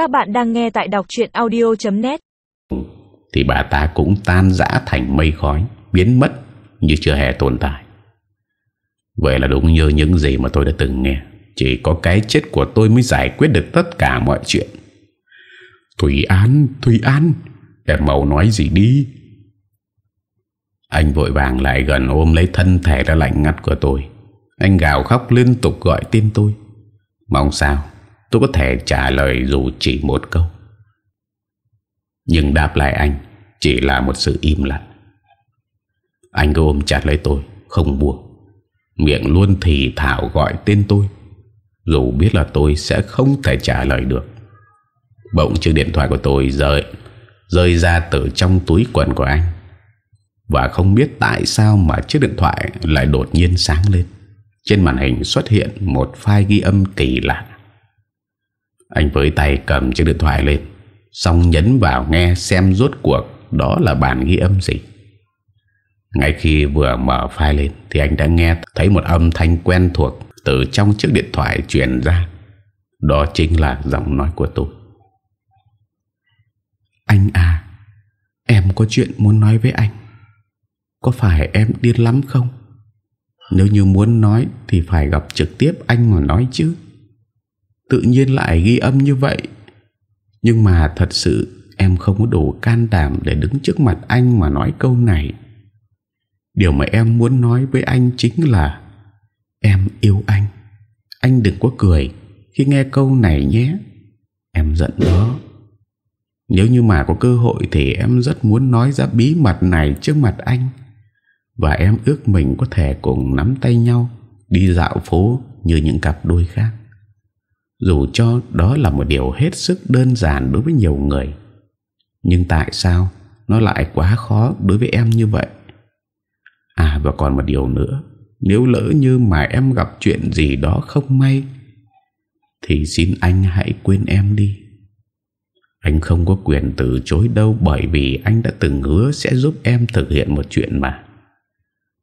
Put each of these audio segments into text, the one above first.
Các bạn đang nghe tại đọc chuyện audio.net Thì bà ta cũng tan rã thành mây khói Biến mất như chưa hề tồn tại. Vậy là đúng như những gì mà tôi đã từng nghe. Chỉ có cái chết của tôi mới giải quyết được tất cả mọi chuyện. Thủy An, Thủy An Em mau nói gì đi. Anh vội vàng lại gần ôm lấy thân thể đã lạnh ngắt của tôi. Anh gào khóc liên tục gọi tên tôi. Mong sao? Tôi có thể trả lời dù chỉ một câu. Nhưng đáp lại anh Chỉ là một sự im lặng. Anh cứ ôm chặt lấy tôi, Không buông. Miệng luôn thì thảo gọi tên tôi. Dù biết là tôi sẽ không thể trả lời được. Bỗng chiếc điện thoại của tôi rơi Rơi ra từ trong túi quần của anh. Và không biết tại sao mà chiếc điện thoại lại đột nhiên sáng lên. Trên màn hình xuất hiện một file ghi âm kỳ lạ. Anh với tay cầm chiếc điện thoại lên, Xong nhấn vào nghe xem rốt cuộc Đó là bản ghi âm gì. Ngay khi vừa mở file lên Thì anh đã nghe thấy một âm thanh quen thuộc Từ trong chiếc điện thoại truyền ra. Đó chính là giọng nói của tôi. Anh à Em có chuyện muốn nói với anh. Có phải em điên lắm không? Nếu như muốn nói Thì phải gặp trực tiếp anh mà nói chứ. Tự nhiên lại ghi âm như vậy. Nhưng mà thật sự Em không có đủ can đảm Để đứng trước mặt anh mà nói câu này. Điều mà em muốn nói với anh chính là, Em yêu anh. Anh đừng có cười Khi nghe câu này nhé. Em giận đó Nếu như mà có cơ hội Thì em rất muốn nói ra bí mật này trước mặt anh. Và em ước mình có thể cùng nắm tay nhau, Đi dạo phố như những cặp đôi khác. Dù cho đó là một điều hết sức đơn giản đối với nhiều người, Nhưng tại sao Nó lại quá khó đối với em như vậy? À và còn một điều nữa, Nếu lỡ như mà em gặp chuyện gì đó không may, Thì xin anh hãy quên em đi. Anh không có quyền từ chối đâu Bởi vì anh đã từng hứa sẽ giúp em thực hiện một chuyện mà.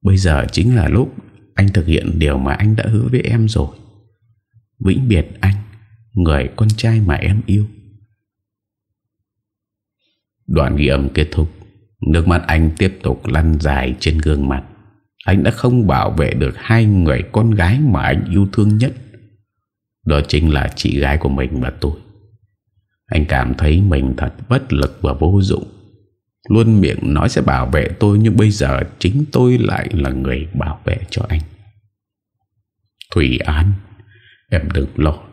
Bây giờ chính là lúc anh thực hiện điều mà anh đã hứa với em rồi. Vĩnh biệt anh. Người con trai mà em yêu. Đoạn ghi âm kết thúc, Nước mắt anh tiếp tục lăn dài trên gương mặt. Anh đã không bảo vệ được hai người con gái mà anh yêu thương nhất. Đó chính là chị gái của mình và tôi. Anh cảm thấy mình thật bất lực và vô dụng. Luôn miệng nói sẽ bảo vệ tôi, Nhưng bây giờ chính tôi lại là người bảo vệ cho anh. Thủy An, Em đừng lo.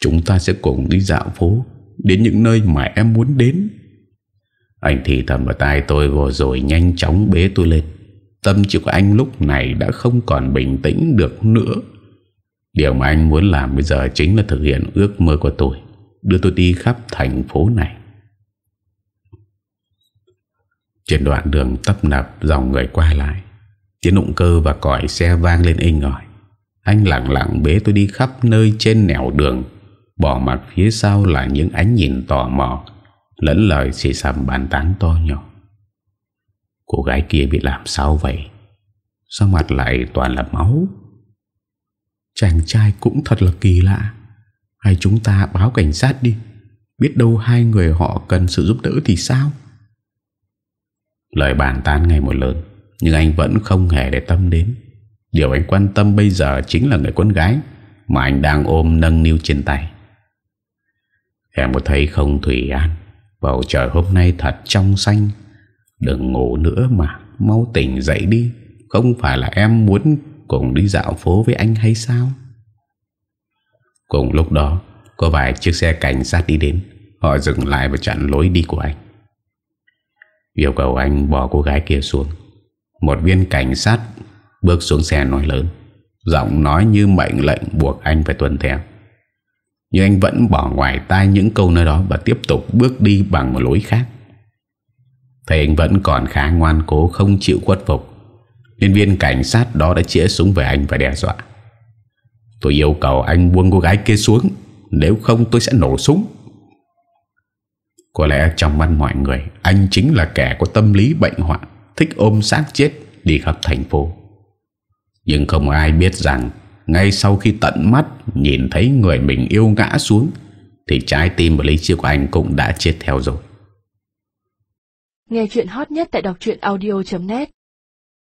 Chúng ta sẽ cùng đi dạo phố, Đến những nơi mà em muốn đến. Anh thì thầm vào tai tôi vô rồi nhanh chóng bế tôi lên. Tâm trí của anh lúc này đã không còn bình tĩnh được nữa. Điều mà anh muốn làm bây giờ chính là thực hiện ước mơ của tôi, Đưa tôi đi khắp thành phố này. Trên đoạn đường tấp nập, dòng người qua lại. Tiếng động cơ và còi xe vang lên inh ỏi. Anh lặng lặng bế tôi đi khắp nơi trên nẻo đường. Bỏ mặt phía sau là những ánh nhìn tò mò, Lẫn lời xì xầm bàn tán to nhỏ. Cô gái kia bị làm sao vậy? Sao mặt lại toàn là máu? Chàng trai cũng thật là kỳ lạ. Hay chúng ta báo cảnh sát đi. Biết đâu hai người họ cần sự giúp đỡ thì sao? Lời bàn tán ngày một lớn, Nhưng anh vẫn không hề để tâm đến. Điều anh quan tâm bây giờ chính là người con gái Mà anh đang ôm nâng niu trên tay. Em có thấy không Thủy An. Bầu trời hôm nay thật trong xanh. Đừng ngủ nữa mà, Mau tỉnh dậy đi. Không phải là em muốn cùng đi dạo phố với anh hay sao? Cùng lúc đó, Có vài chiếc xe cảnh sát đi đến. Họ dừng lại và chặn lối đi của anh. Yêu cầu anh bỏ cô gái kia xuống. Một viên cảnh sát Bước xuống xe nói lớn. Giọng nói như mệnh lệnh buộc anh phải tuân theo nhưng anh vẫn bỏ ngoài tai những câu nơi đó Và tiếp tục bước đi bằng một lối khác. Thầy anh vẫn còn khá ngoan cố, không chịu khuất phục. Nhân viên cảnh sát đó đã chĩa súng về anh và đe dọa. Tôi yêu cầu anh buông cô gái kia xuống, Nếu không tôi sẽ nổ súng. Có lẽ trong mắt mọi người, Anh chính là kẻ có tâm lý bệnh hoạn, Thích ôm xác chết đi khắp thành phố. Nhưng không ai biết rằng ngay sau khi tận mắt nhìn thấy người mình yêu ngã xuống, Thì trái tim và lý trí của anh cũng đã chết theo rồi. Nghe chuyện hot nhất tại đọc truyện audio.net